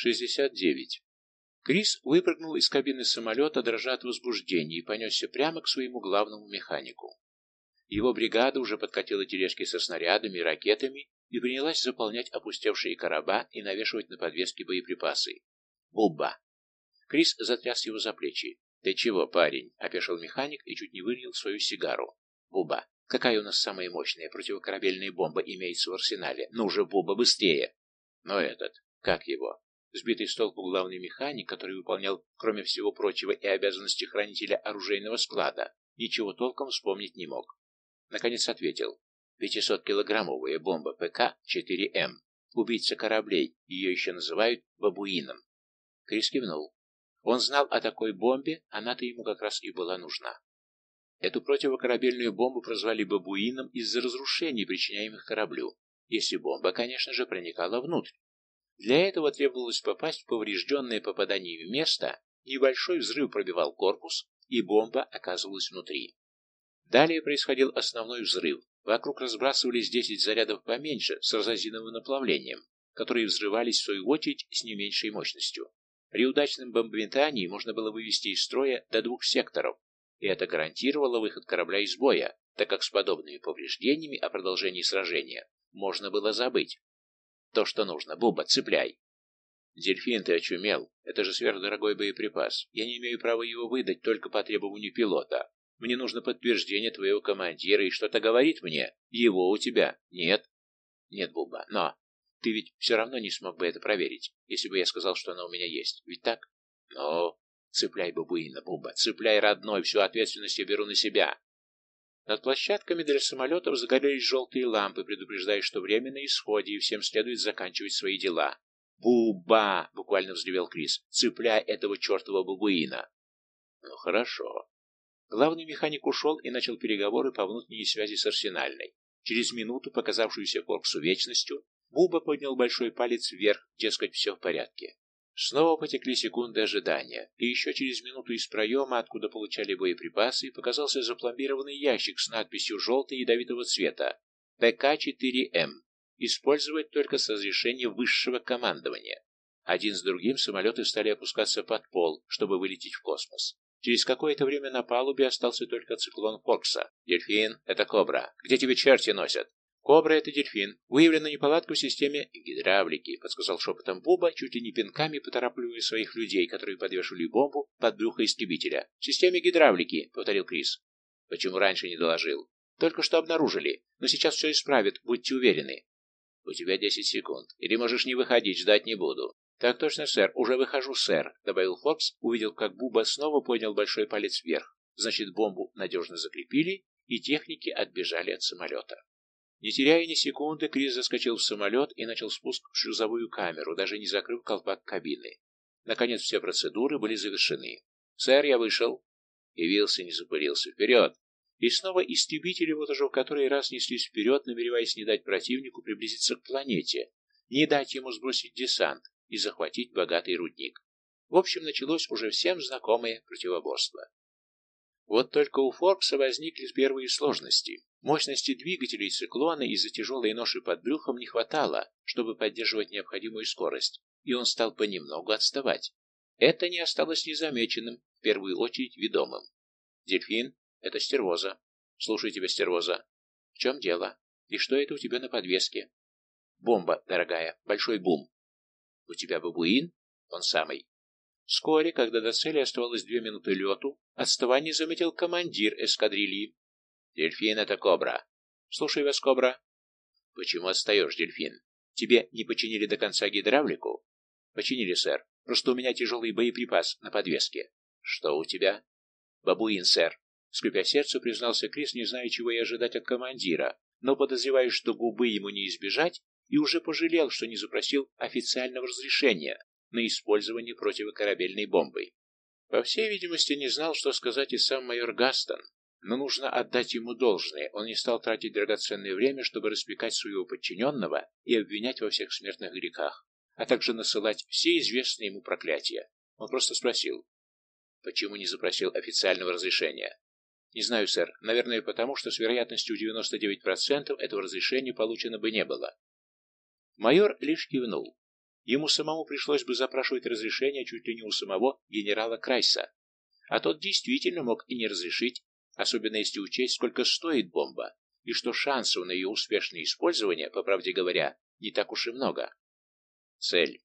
69. Крис выпрыгнул из кабины самолета, дрожа от возбуждения, и понесся прямо к своему главному механику. Его бригада уже подкатила тележки со снарядами и ракетами и принялась заполнять опустевшие короба и навешивать на подвески боеприпасы. «Бубба!» Крис затряс его за плечи. «Ты чего, парень?» — опешил механик и чуть не вылил свою сигару. «Буба, какая у нас самая мощная противокорабельная бомба имеется в арсенале? Ну же, Буба, быстрее!» «Но этот, как его?» Сбитый с толку главный механик, который выполнял, кроме всего прочего, и обязанности хранителя оружейного склада, ничего толком вспомнить не мог. Наконец ответил. 500-килограммовая бомба ПК-4М. Убийца кораблей, ее еще называют бабуином. Крис кивнул. Он знал о такой бомбе, она-то ему как раз и была нужна. Эту противокорабельную бомбу прозвали бабуином из-за разрушений, причиняемых кораблю, если бомба, конечно же, проникала внутрь. Для этого требовалось попасть в поврежденное попаданием место, небольшой взрыв пробивал корпус, и бомба оказывалась внутри. Далее происходил основной взрыв. Вокруг разбрасывались 10 зарядов поменьше с разозиновым наплавлением, которые взрывались в свою очередь с не меньшей мощностью. При удачном бомбометании можно было вывести из строя до двух секторов, и это гарантировало выход корабля из боя, так как с подобными повреждениями о продолжении сражения можно было забыть. То, что нужно. Буба, цепляй. Дельфин, ты очумел. Это же сверхдорогой боеприпас. Я не имею права его выдать только по требованию пилота. Мне нужно подтверждение твоего командира, и что-то говорит мне. Его у тебя. Нет? Нет, Буба, но... Ты ведь все равно не смог бы это проверить, если бы я сказал, что она у меня есть. Ведь так? Но... Цепляй бабуина, Буба, цепляй, родной, всю ответственность я беру на себя. Над площадками для самолетов загорелись желтые лампы, предупреждая, что время на исходе, и всем следует заканчивать свои дела. «Буба!» — буквально взревел Крис. «Цепляй этого чертова бабуина!» «Ну, хорошо». Главный механик ушел и начал переговоры по внутренней связи с Арсенальной. Через минуту, показавшуюся корпусу вечностью, Буба поднял большой палец вверх, дескать, все в порядке. Снова потекли секунды ожидания, и еще через минуту из проема, откуда получали боеприпасы, показался запломбированный ящик с надписью «желтый ядовитого цвета» ПК-4М. Использовать только с разрешения высшего командования. Один с другим самолеты стали опускаться под пол, чтобы вылететь в космос. Через какое-то время на палубе остался только циклон Фокса. «Дельфин, это Кобра. Где тебя черти носят?» «Кобра — это дельфин. Выявлена неполадка в системе гидравлики», — подсказал шепотом Буба, чуть ли не пинками поторапливая своих людей, которые подвешивали бомбу под брюхо истребителя. «В системе гидравлики», — повторил Крис. «Почему раньше не доложил?» «Только что обнаружили, но сейчас все исправят, будьте уверены». «У тебя десять секунд. Или можешь не выходить, ждать не буду». «Так точно, сэр. Уже выхожу, сэр», — добавил Фокс, увидел, как Буба снова поднял большой палец вверх. Значит, бомбу надежно закрепили, и техники отбежали от самолета. Не теряя ни секунды, Крис заскочил в самолет и начал спуск в шлюзовую камеру, даже не закрыв колпак кабины. Наконец все процедуры были завершены. «Сэр, я вышел». Явился, не запылился. «Вперед!» И снова истребители вот уже в который раз неслись вперед, намереваясь не дать противнику приблизиться к планете, не дать ему сбросить десант и захватить богатый рудник. В общем, началось уже всем знакомое противоборство. Вот только у Форкса возникли первые сложности. Мощности двигателей циклона из-за тяжелой ноши под брюхом не хватало, чтобы поддерживать необходимую скорость, и он стал понемногу отставать. Это не осталось незамеченным, в первую очередь ведомым. «Дельфин, это стервоза. Слушай тебя, стервоза. В чем дело? И что это у тебя на подвеске?» «Бомба, дорогая, большой бум». «У тебя бабуин?» «Он самый». Вскоре, когда до цели оставалось две минуты лету, отставание заметил командир эскадрильи, Дельфин — это кобра. Слушай вас, кобра. Почему отстаешь, дельфин? Тебе не починили до конца гидравлику? Починили, сэр. Просто у меня тяжелый боеприпас на подвеске. Что у тебя? Бабуин, сэр. Скрипя сердце, признался Крис, не зная, чего и ожидать от командира, но подозревая, что губы ему не избежать, и уже пожалел, что не запросил официального разрешения на использование противокорабельной бомбы. По всей видимости, не знал, что сказать и сам майор Гастон, но нужно отдать ему должное, он не стал тратить драгоценное время, чтобы распекать своего подчиненного и обвинять во всех смертных грехах, а также насылать все известные ему проклятия. Он просто спросил, почему не запросил официального разрешения. Не знаю, сэр, наверное, потому что с вероятностью 99% этого разрешения получено бы не было. Майор лишь кивнул. Ему самому пришлось бы запрашивать разрешение чуть ли не у самого генерала Крайса. А тот действительно мог и не разрешить, особенно если учесть, сколько стоит бомба, и что шансов на ее успешное использование, по правде говоря, не так уж и много. Цель.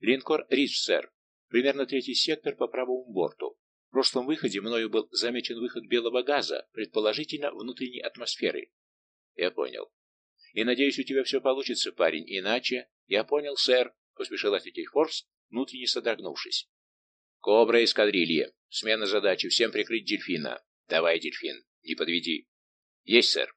Линкор Ридж, сэр. Примерно третий сектор по правому борту. В прошлом выходе мною был замечен выход белого газа, предположительно внутренней атмосферы. Я понял. И надеюсь, у тебя все получится, парень, иначе... Я понял, сэр, поспешил ответить Форбс, внутренне содрогнувшись. Кобра эскадрильи. Смена задачи. Всем прикрыть дельфина. Давай, дельфин, не подведи. Есть, сэр.